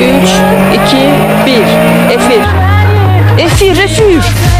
3, 2, 1, Efir. Efir refüj.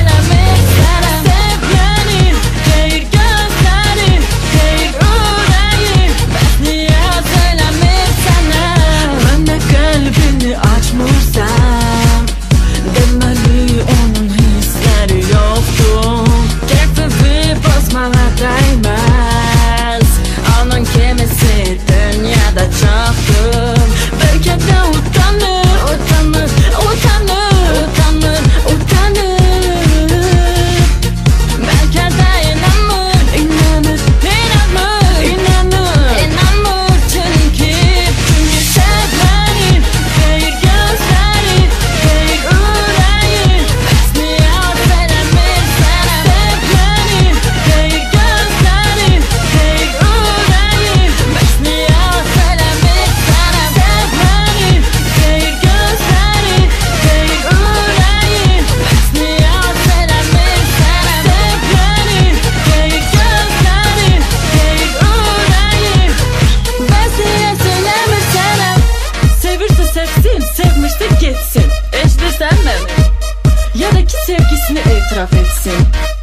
Schaffe sinn.